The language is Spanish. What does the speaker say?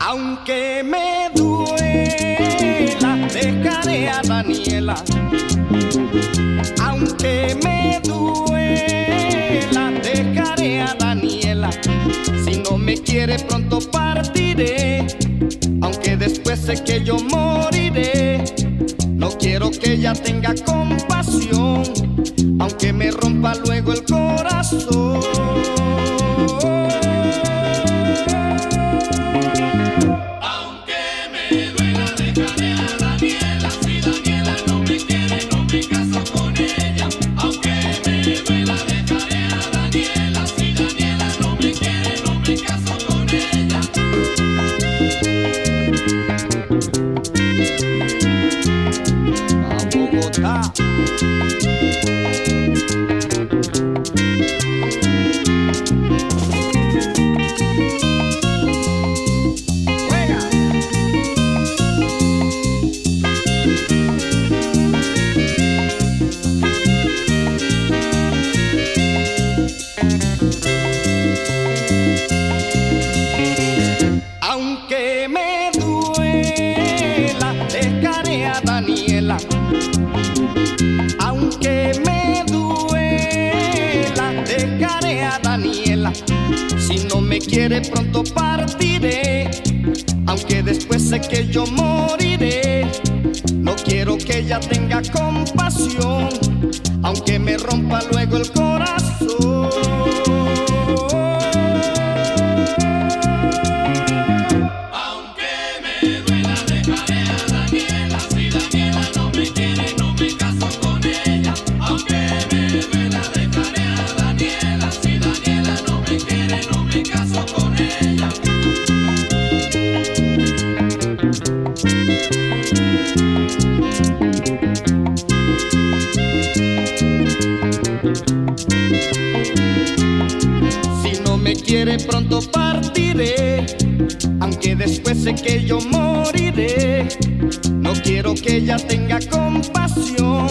Aunque me duele sea Daniela, aunque me duela, dejaré a Daniela. Si no me quiere pronto partiré, aunque después sé que yo moriré. No quiero que ella tenga compasión, aunque me rompa luego el corazón. Aunque me duela, dejaré Aunque me duela, escaré a Daniela. De pronto partiré, aunque después sé que yo moriré. No quiero que ella tenga compasión, aunque me rompa luego el corazón. quiere pronto partiré, aunque después sé que yo moriré. No quiero que ella tenga compasión